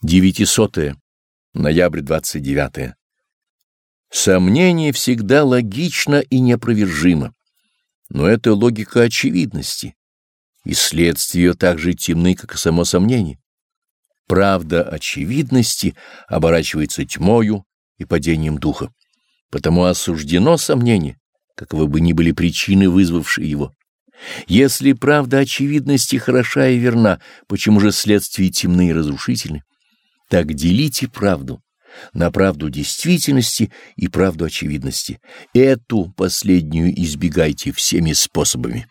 Девятисотое. Ноябрь 29. -е. Сомнение всегда логично и неопровержимо, но это логика очевидности, и следствия ее темны, как и само сомнение. Правда очевидности оборачивается тьмою и падением духа, потому осуждено сомнение, каковы бы ни были причины, вызвавшие его. Если правда очевидности хороша и верна, почему же следствия темны и разрушительны? Так делите правду на правду действительности и правду очевидности. Эту последнюю избегайте всеми способами.